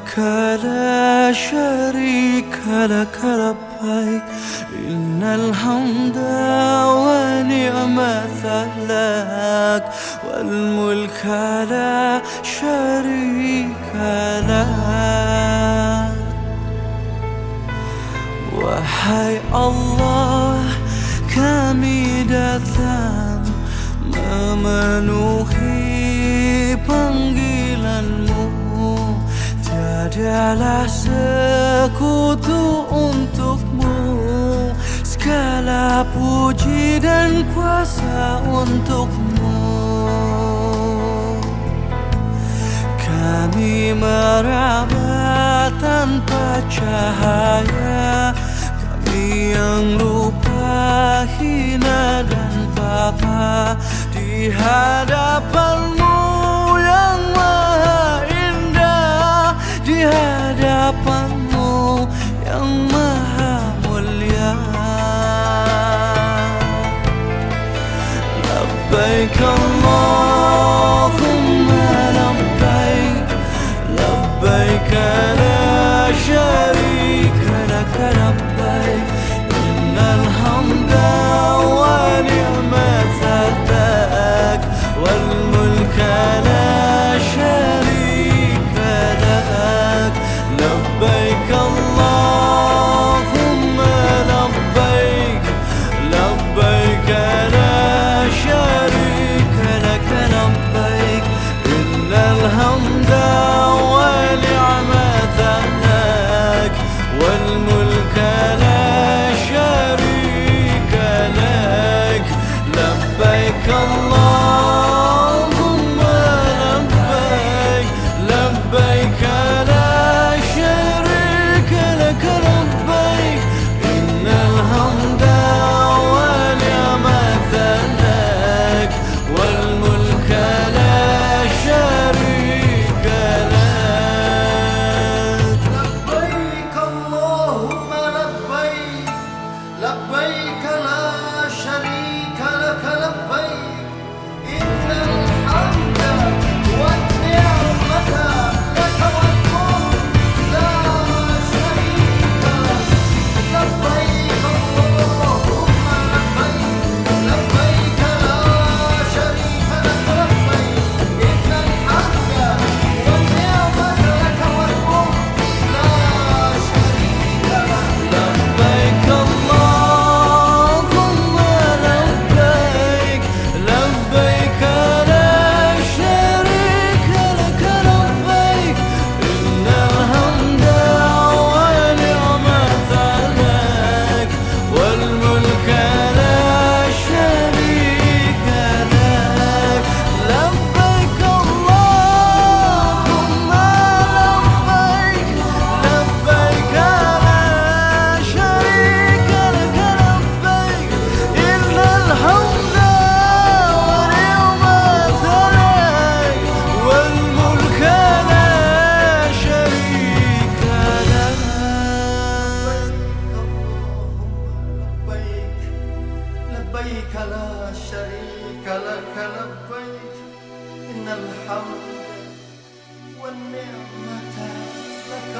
لبيك لا شريك لك لبيك إن الحمد ونعمة لك والملك لا شريك لك. Wahai Allah kami datang memenuhi Tiadalah sekutu untukmu Segala puji dan kuasa untukmu. Kami meraba tanpa cahaya yang lupa hina dan papa di hadapanmu di hadapanmu yang maha mulia labbaik Allahumma labbaik labbaik la sharika lak labbaik شريك لك لبيك إن الحمد والنعمة لك